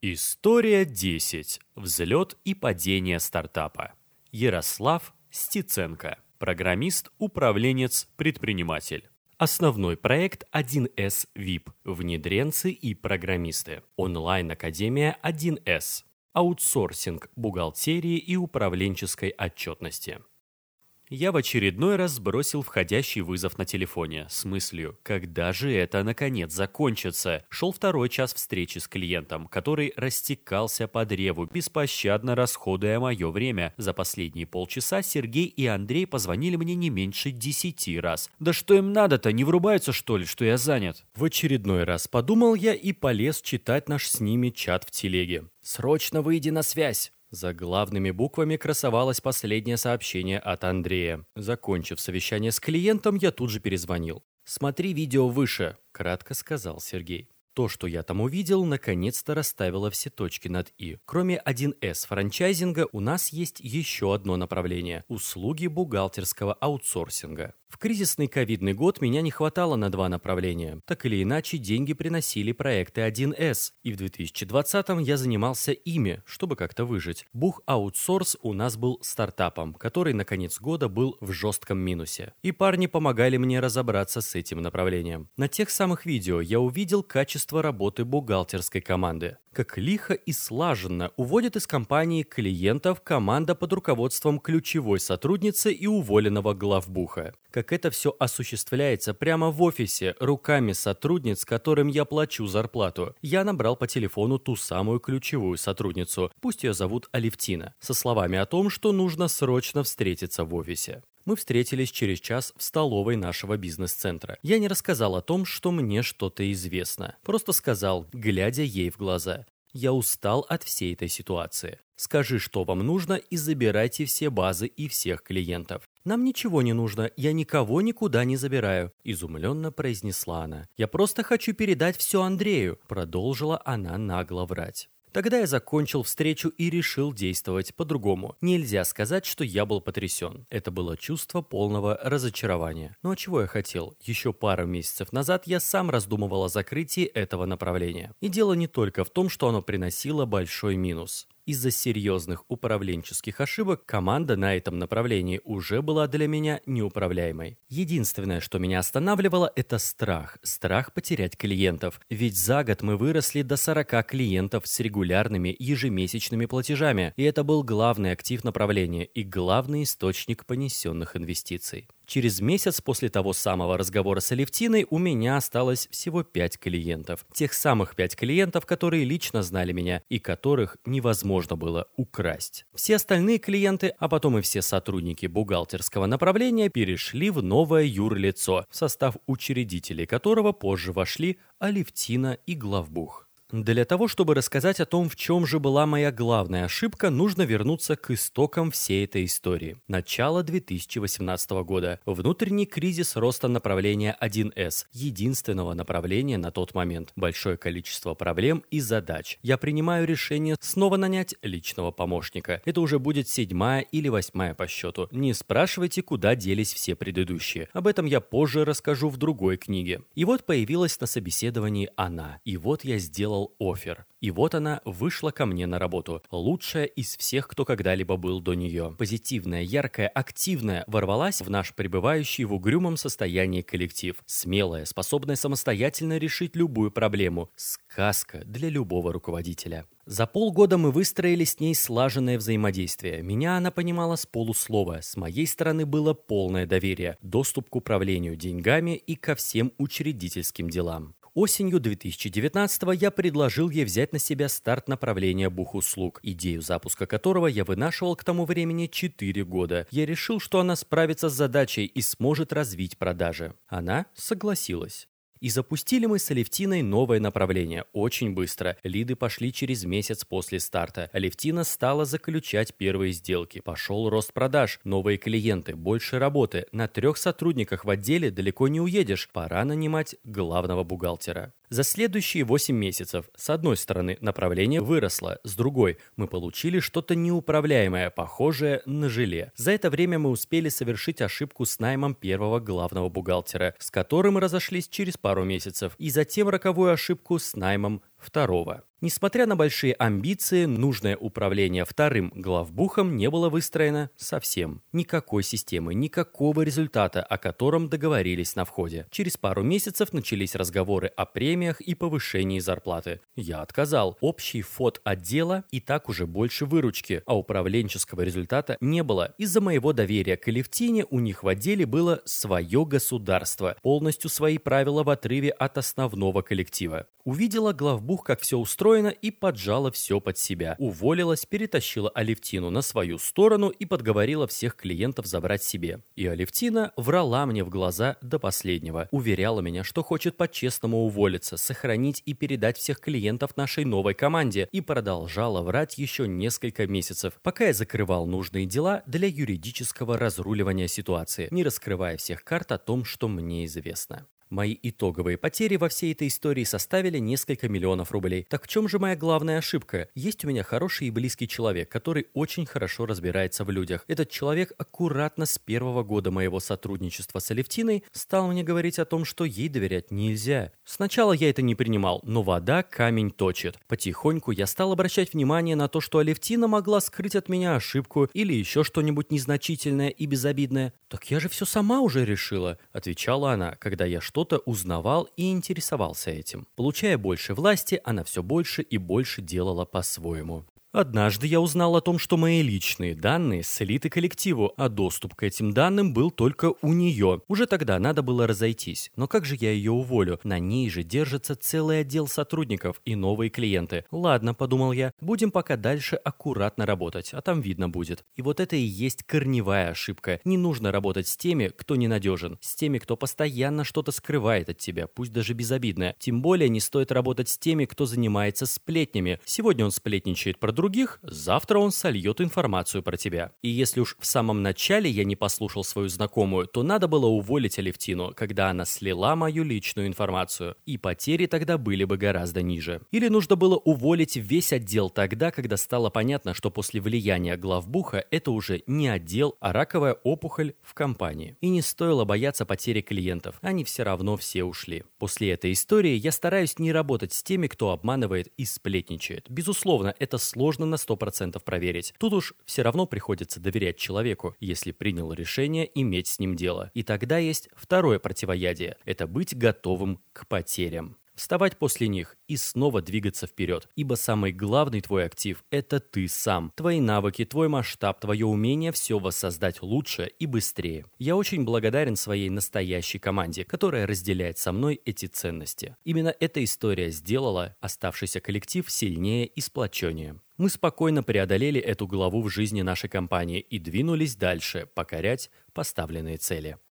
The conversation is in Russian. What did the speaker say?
История 10. Взлет и падение стартапа. Ярослав Стеценко. Программист, управленец, предприниматель. Основной проект 1С VIP. Внедренцы и программисты. Онлайн-академия 1С. Аутсорсинг бухгалтерии и управленческой отчетности. Я в очередной раз сбросил входящий вызов на телефоне с мыслью, когда же это наконец закончится. Шел второй час встречи с клиентом, который растекался по древу, беспощадно расходуя мое время. За последние полчаса Сергей и Андрей позвонили мне не меньше десяти раз. Да что им надо-то, не врубаются что ли, что я занят? В очередной раз подумал я и полез читать наш с ними чат в телеге. «Срочно выйди на связь!» За главными буквами красовалось последнее сообщение от Андрея. Закончив совещание с клиентом, я тут же перезвонил. «Смотри видео выше», – кратко сказал Сергей. То, что я там увидел, наконец-то расставило все точки над «и». Кроме 1С франчайзинга, у нас есть еще одно направление – услуги бухгалтерского аутсорсинга. В кризисный ковидный год меня не хватало на два направления. Так или иначе, деньги приносили проекты 1С, и в 2020-м я занимался ими, чтобы как-то выжить. Бух аутсорс у нас был стартапом, который на конец года был в жестком минусе. И парни помогали мне разобраться с этим направлением. На тех самых видео я увидел качество работы бухгалтерской команды как лихо и слаженно уводит из компании клиентов команда под руководством ключевой сотрудницы и уволенного главбуха. Как это все осуществляется прямо в офисе, руками сотрудниц, которым я плачу зарплату. Я набрал по телефону ту самую ключевую сотрудницу, пусть ее зовут Алевтина, со словами о том, что нужно срочно встретиться в офисе. Мы встретились через час в столовой нашего бизнес-центра. Я не рассказал о том, что мне что-то известно. Просто сказал, глядя ей в глаза. Я устал от всей этой ситуации. Скажи, что вам нужно, и забирайте все базы и всех клиентов. Нам ничего не нужно, я никого никуда не забираю, изумленно произнесла она. Я просто хочу передать все Андрею, продолжила она нагло врать. Тогда я закончил встречу и решил действовать по-другому. Нельзя сказать, что я был потрясен. Это было чувство полного разочарования. Но чего я хотел? Еще пару месяцев назад я сам раздумывал о закрытии этого направления. И дело не только в том, что оно приносило большой минус. Из-за серьезных управленческих ошибок команда на этом направлении уже была для меня неуправляемой. Единственное, что меня останавливало, это страх. Страх потерять клиентов. Ведь за год мы выросли до 40 клиентов с регулярными ежемесячными платежами. И это был главный актив направления и главный источник понесенных инвестиций. Через месяц после того самого разговора с Алевтиной у меня осталось всего пять клиентов. Тех самых пять клиентов, которые лично знали меня и которых невозможно было украсть. Все остальные клиенты, а потом и все сотрудники бухгалтерского направления перешли в новое юрлицо, в состав учредителей которого позже вошли Алевтина и Главбух. Для того, чтобы рассказать о том, в чем же была моя главная ошибка, нужно вернуться к истокам всей этой истории. Начало 2018 года. Внутренний кризис роста направления 1С, единственного направления на тот момент. Большое количество проблем и задач. Я принимаю решение снова нанять личного помощника. Это уже будет седьмая или восьмая по счету. Не спрашивайте, куда делись все предыдущие. Об этом я позже расскажу в другой книге. И вот появилась на собеседовании она. И вот я сделал сделал офер. И вот она вышла ко мне на работу. Лучшая из всех, кто когда-либо был до нее. Позитивная, яркая, активная, ворвалась в наш пребывающий в угрюмом состоянии коллектив. Смелая, способная самостоятельно решить любую проблему. Сказка для любого руководителя. За полгода мы выстроили с ней слаженное взаимодействие. Меня она понимала с полуслова. С моей стороны было полное доверие, доступ к управлению деньгами и ко всем учредительским делам. Осенью 2019 я предложил ей взять на себя старт направления бухуслуг, идею запуска которого я вынашивал к тому времени 4 года. Я решил, что она справится с задачей и сможет развить продажи. Она согласилась. И запустили мы с Алевтиной новое направление. Очень быстро. Лиды пошли через месяц после старта. Алевтина стала заключать первые сделки. Пошел рост продаж, новые клиенты, больше работы. На трех сотрудниках в отделе далеко не уедешь. Пора нанимать главного бухгалтера. За следующие 8 месяцев, с одной стороны, направление выросло, с другой, мы получили что-то неуправляемое, похожее на желе. За это время мы успели совершить ошибку с наймом первого главного бухгалтера, с которым разошлись через пару месяцев, и затем роковую ошибку с наймом второго. Несмотря на большие амбиции, нужное управление вторым главбухом не было выстроено совсем. Никакой системы, никакого результата, о котором договорились на входе. Через пару месяцев начались разговоры о премиях и повышении зарплаты. Я отказал. Общий фот отдела и так уже больше выручки, а управленческого результата не было. Из-за моего доверия к Алевтине у них в отделе было свое государство, полностью свои правила в отрыве от основного коллектива. Увидела главбух, как все устроено, и поджала все под себя. Уволилась, перетащила Алевтину на свою сторону и подговорила всех клиентов забрать себе. И Алевтина врала мне в глаза до последнего. Уверяла меня, что хочет по-честному уволиться, сохранить и передать всех клиентов нашей новой команде. И продолжала врать еще несколько месяцев, пока я закрывал нужные дела для юридического разруливания ситуации, не раскрывая всех карт о том, что мне известно. Мои итоговые потери во всей этой истории составили несколько миллионов рублей. Так в чем же моя главная ошибка? Есть у меня хороший и близкий человек, который очень хорошо разбирается в людях. Этот человек аккуратно с первого года моего сотрудничества с Алевтиной стал мне говорить о том, что ей доверять нельзя. Сначала я это не принимал, но вода камень точит. Потихоньку я стал обращать внимание на то, что Алевтина могла скрыть от меня ошибку или еще что-нибудь незначительное и безобидное. «Так я же все сама уже решила», — отвечала она, когда я что что-то узнавал и интересовался этим. Получая больше власти, она все больше и больше делала по-своему. Однажды я узнал о том, что мои личные данные слиты коллективу, а доступ к этим данным был только у нее. Уже тогда надо было разойтись. Но как же я ее уволю? На ней же держится целый отдел сотрудников и новые клиенты. Ладно, подумал я, будем пока дальше аккуратно работать, а там видно будет. И вот это и есть корневая ошибка. Не нужно работать с теми, кто ненадежен, с теми, кто постоянно что-то скрывает от тебя, пусть даже безобидное. Тем более не стоит работать с теми, кто занимается сплетнями. Сегодня он сплетничает про других, завтра он сольет информацию про тебя. И если уж в самом начале я не послушал свою знакомую, то надо было уволить Алевтину, когда она слила мою личную информацию. И потери тогда были бы гораздо ниже. Или нужно было уволить весь отдел тогда, когда стало понятно, что после влияния главбуха это уже не отдел, а раковая опухоль в компании. И не стоило бояться потери клиентов, они все равно все ушли. После этой истории я стараюсь не работать с теми, кто обманывает и сплетничает. Безусловно, это сложно сложно на 100% проверить. Тут уж все равно приходится доверять человеку, если принял решение иметь с ним дело. И тогда есть второе противоядие – это быть готовым к потерям вставать после них и снова двигаться вперед. Ибо самый главный твой актив – это ты сам. Твои навыки, твой масштаб, твое умение все воссоздать лучше и быстрее. Я очень благодарен своей настоящей команде, которая разделяет со мной эти ценности. Именно эта история сделала оставшийся коллектив сильнее и сплоченнее. Мы спокойно преодолели эту главу в жизни нашей компании и двинулись дальше покорять поставленные цели.